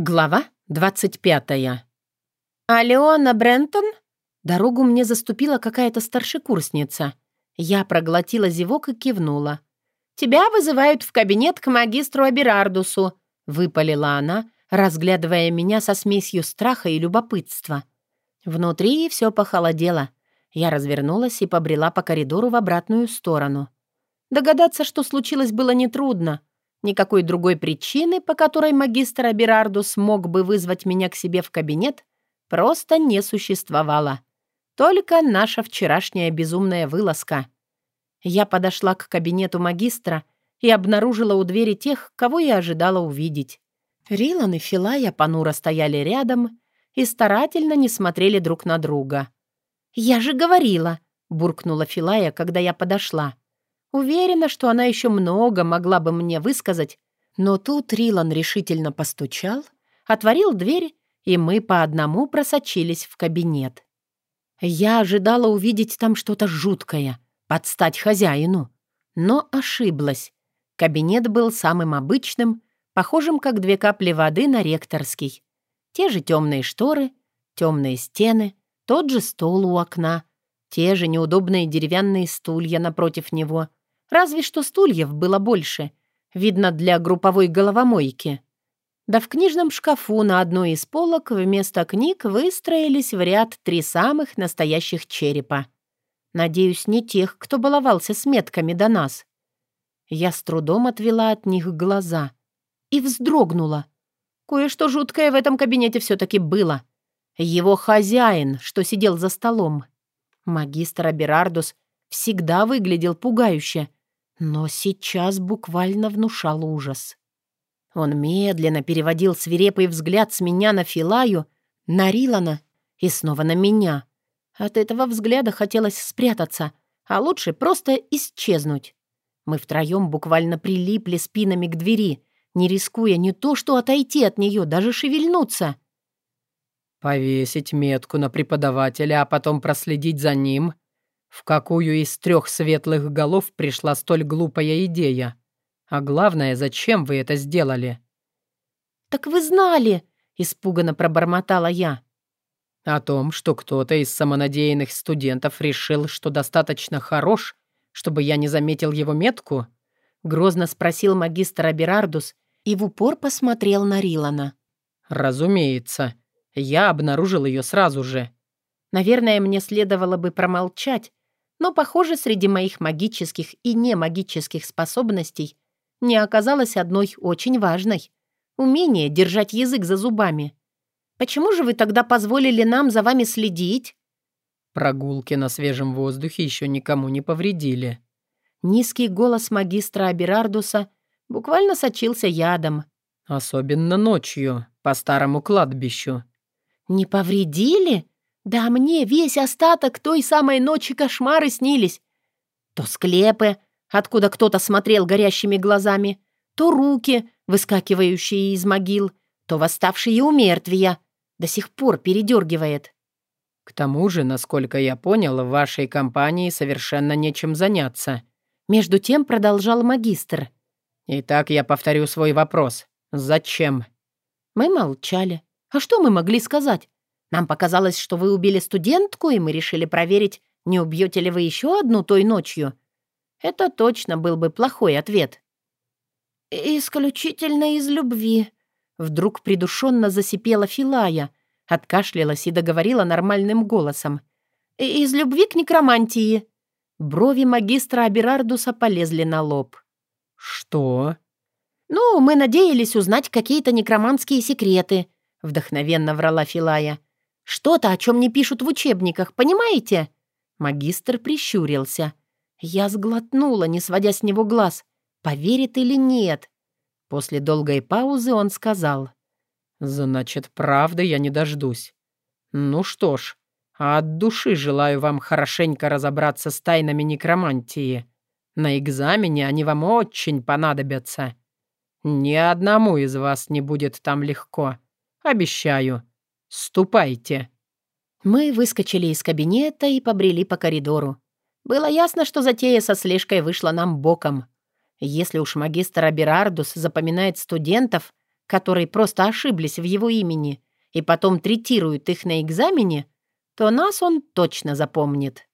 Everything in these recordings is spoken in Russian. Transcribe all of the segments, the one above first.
Глава 25. «Алена Брентон?» Дорогу мне заступила какая-то старшекурсница. Я проглотила зевок и кивнула. «Тебя вызывают в кабинет к магистру Аберардусу», — выпалила она, разглядывая меня со смесью страха и любопытства. Внутри все похолодело. Я развернулась и побрела по коридору в обратную сторону. Догадаться, что случилось, было нетрудно — Никакой другой причины, по которой магистр Аберарду смог бы вызвать меня к себе в кабинет, просто не существовало. Только наша вчерашняя безумная вылазка. Я подошла к кабинету магистра и обнаружила у двери тех, кого я ожидала увидеть. Рилан и Филая понуро стояли рядом и старательно не смотрели друг на друга. «Я же говорила!» — буркнула Филая, когда я подошла. Уверена, что она еще много могла бы мне высказать, но тут Рилан решительно постучал, отворил дверь, и мы по одному просочились в кабинет. Я ожидала увидеть там что-то жуткое, подстать хозяину, но ошиблась. Кабинет был самым обычным, похожим как две капли воды на ректорский. Те же темные шторы, темные стены, тот же стол у окна, те же неудобные деревянные стулья напротив него — Разве что стульев было больше. Видно, для групповой головомойки. Да в книжном шкафу на одной из полок вместо книг выстроились в ряд три самых настоящих черепа. Надеюсь, не тех, кто баловался с метками до нас. Я с трудом отвела от них глаза и вздрогнула. Кое-что жуткое в этом кабинете все-таки было. Его хозяин, что сидел за столом. Магистр Аберардус всегда выглядел пугающе, но сейчас буквально внушал ужас. Он медленно переводил свирепый взгляд с меня на Филаю, на Рилана и снова на меня. От этого взгляда хотелось спрятаться, а лучше просто исчезнуть. Мы втроем буквально прилипли спинами к двери, не рискуя не то что отойти от нее, даже шевельнуться. «Повесить метку на преподавателя, а потом проследить за ним в какую из трех светлых голов пришла столь глупая идея? А главное, зачем вы это сделали?» «Так вы знали!» — испуганно пробормотала я. «О том, что кто-то из самонадеянных студентов решил, что достаточно хорош, чтобы я не заметил его метку?» — грозно спросил магистр Аберардус и в упор посмотрел на Рилана. «Разумеется. Я обнаружил ее сразу же». Наверное, мне следовало бы промолчать, но, похоже, среди моих магических и немагических способностей не оказалось одной очень важной — умение держать язык за зубами. Почему же вы тогда позволили нам за вами следить? Прогулки на свежем воздухе еще никому не повредили. Низкий голос магистра Аберардуса буквально сочился ядом. Особенно ночью, по старому кладбищу. «Не повредили?» Да мне весь остаток той самой ночи кошмары снились. То склепы, откуда кто-то смотрел горящими глазами, то руки, выскакивающие из могил, то восставшие у мертвия. До сих пор передергивает. К тому же, насколько я понял, в вашей компании совершенно нечем заняться. Между тем продолжал магистр. Итак, я повторю свой вопрос. Зачем? Мы молчали. А что мы могли сказать? Нам показалось, что вы убили студентку, и мы решили проверить, не убьете ли вы еще одну той ночью. Это точно был бы плохой ответ». «Исключительно из любви», — вдруг придушенно засипела Филая, откашлялась и договорила нормальным голосом. «Из любви к некромантии». Брови магистра Аберардуса полезли на лоб. «Что?» «Ну, мы надеялись узнать какие-то некроманские секреты», — вдохновенно врала Филая. Что-то, о чем не пишут в учебниках, понимаете?» Магистр прищурился. Я сглотнула, не сводя с него глаз. Поверит или нет? После долгой паузы он сказал. «Значит, правда я не дождусь. Ну что ж, от души желаю вам хорошенько разобраться с тайнами некромантии. На экзамене они вам очень понадобятся. Ни одному из вас не будет там легко. Обещаю. «Ступайте». Мы выскочили из кабинета и побрели по коридору. Было ясно, что затея со слежкой вышла нам боком. Если уж магистр Аберардус запоминает студентов, которые просто ошиблись в его имени и потом третируют их на экзамене, то нас он точно запомнит.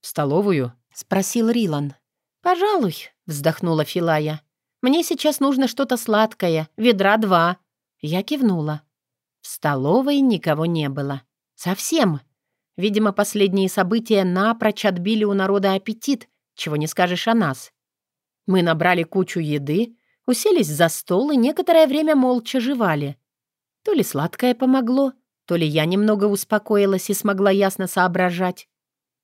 «В столовую?» — спросил Рилан. «Пожалуй», — вздохнула Филая. «Мне сейчас нужно что-то сладкое, ведра два». Я кивнула. В столовой никого не было. Совсем. Видимо, последние события напрочь отбили у народа аппетит, чего не скажешь о нас. Мы набрали кучу еды, уселись за стол и некоторое время молча жевали. То ли сладкое помогло, то ли я немного успокоилась и смогла ясно соображать.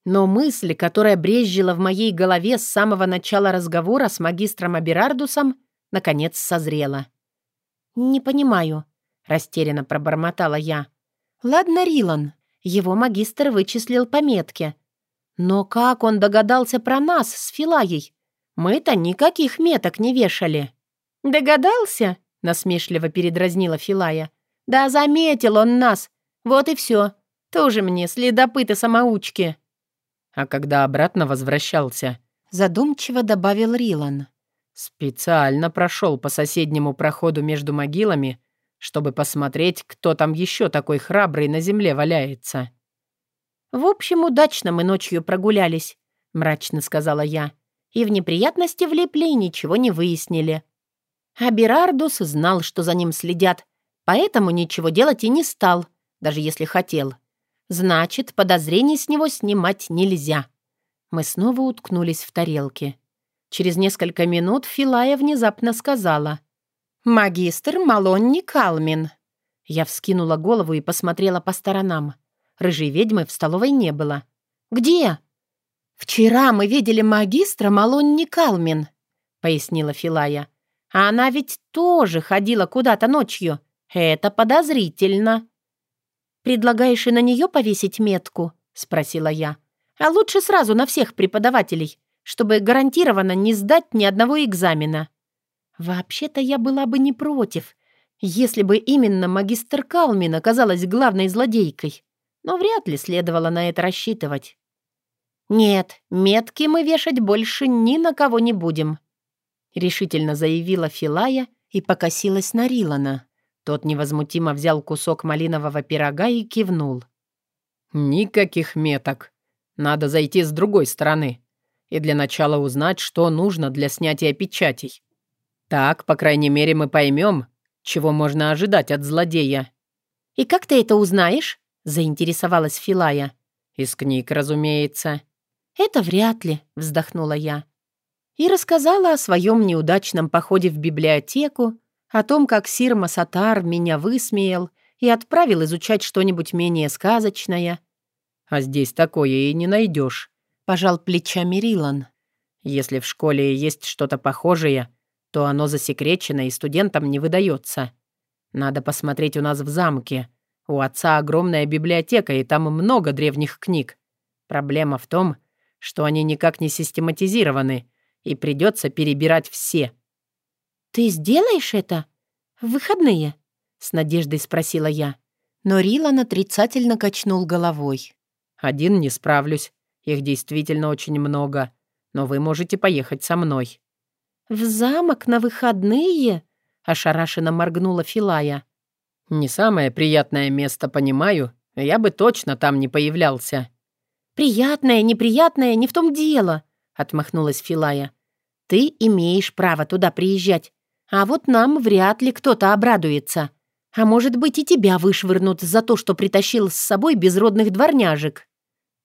Но мысль, которая брезжила в моей голове с самого начала разговора с магистром Аберардусом, наконец созрела. «Не понимаю», — растерянно пробормотала я. «Ладно, Рилан, его магистр вычислил пометки. Но как он догадался про нас с Филаей? Мы-то никаких меток не вешали». «Догадался?» — насмешливо передразнила Филая. «Да заметил он нас. Вот и все. Тоже мне следопыты-самоучки». «А когда обратно возвращался?» Задумчиво добавил Рилан. «Специально прошел по соседнему проходу между могилами, чтобы посмотреть, кто там еще такой храбрый на земле валяется». «В общем, удачно мы ночью прогулялись», — мрачно сказала я. «И в неприятности влипли и ничего не выяснили». А Берардус знал, что за ним следят, Поэтому ничего делать и не стал, даже если хотел. Значит, подозрений с него снимать нельзя. Мы снова уткнулись в тарелки. Через несколько минут Филая внезапно сказала. «Магистр Малонни Калмин». Я вскинула голову и посмотрела по сторонам. Рыжей ведьмы в столовой не было. «Где?» «Вчера мы видели магистра Малонни Калмин», — пояснила Филая. «А она ведь тоже ходила куда-то ночью. «Это подозрительно». «Предлагаешь и на нее повесить метку?» — спросила я. «А лучше сразу на всех преподавателей, чтобы гарантированно не сдать ни одного экзамена». «Вообще-то я была бы не против, если бы именно магистр Калмин оказалась главной злодейкой, но вряд ли следовало на это рассчитывать». «Нет, метки мы вешать больше ни на кого не будем», — решительно заявила Филая и покосилась на Рилана. Тот невозмутимо взял кусок малинового пирога и кивнул. «Никаких меток. Надо зайти с другой стороны. И для начала узнать, что нужно для снятия печатей. Так, по крайней мере, мы поймем, чего можно ожидать от злодея». «И как ты это узнаешь?» — заинтересовалась Филая. «Из книг, разумеется». «Это вряд ли», — вздохнула я. И рассказала о своем неудачном походе в библиотеку, о том, как Сир Масатар меня высмеял и отправил изучать что-нибудь менее сказочное. «А здесь такое и не найдешь», — пожал плечами Рилан. «Если в школе есть что-то похожее, то оно засекречено и студентам не выдается. Надо посмотреть у нас в замке. У отца огромная библиотека, и там много древних книг. Проблема в том, что они никак не систематизированы, и придется перебирать все. «Ты сделаешь это? В выходные?» — с надеждой спросила я. Но Рилан отрицательно качнул головой. «Один не справлюсь. Их действительно очень много. Но вы можете поехать со мной». «В замок на выходные?» — ошарашенно моргнула Филая. «Не самое приятное место, понимаю. Я бы точно там не появлялся». «Приятное, неприятное, не в том дело», — отмахнулась Филая. «Ты имеешь право туда приезжать. А вот нам вряд ли кто-то обрадуется. А может быть, и тебя вышвырнут за то, что притащил с собой безродных дворняжек».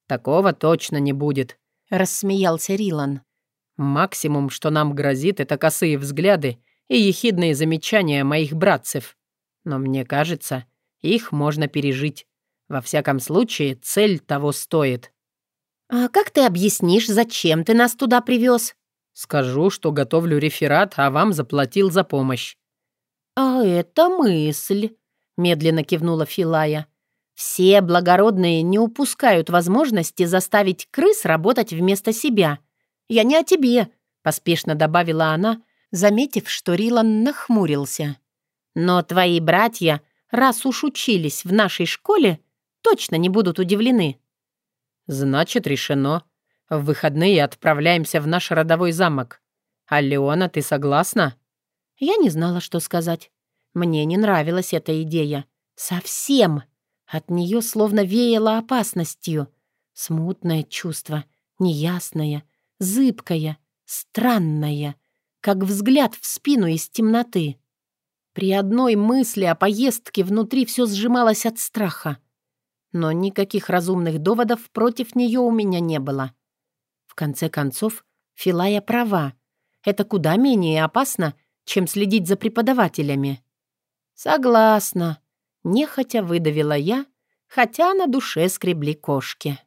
«Такого точно не будет», — рассмеялся Рилан. «Максимум, что нам грозит, это косые взгляды и ехидные замечания моих братцев. Но мне кажется, их можно пережить. Во всяком случае, цель того стоит». «А как ты объяснишь, зачем ты нас туда привез?» Скажу, что готовлю реферат, а вам заплатил за помощь». «А это мысль», — медленно кивнула Филая. «Все благородные не упускают возможности заставить крыс работать вместо себя. Я не о тебе», — поспешно добавила она, заметив, что Рилан нахмурился. «Но твои братья, раз уж учились в нашей школе, точно не будут удивлены». «Значит, решено», в выходные отправляемся в наш родовой замок. А Леона, ты согласна?» Я не знала, что сказать. Мне не нравилась эта идея. Совсем. От нее словно веяло опасностью. Смутное чувство, неясное, зыбкое, странное, как взгляд в спину из темноты. При одной мысли о поездке внутри все сжималось от страха. Но никаких разумных доводов против нее у меня не было. В конце концов, Филая права. Это куда менее опасно, чем следить за преподавателями. «Согласна», — нехотя выдавила я, хотя на душе скребли кошки.